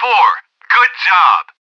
four. Good job.